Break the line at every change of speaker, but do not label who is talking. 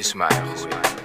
is een goede.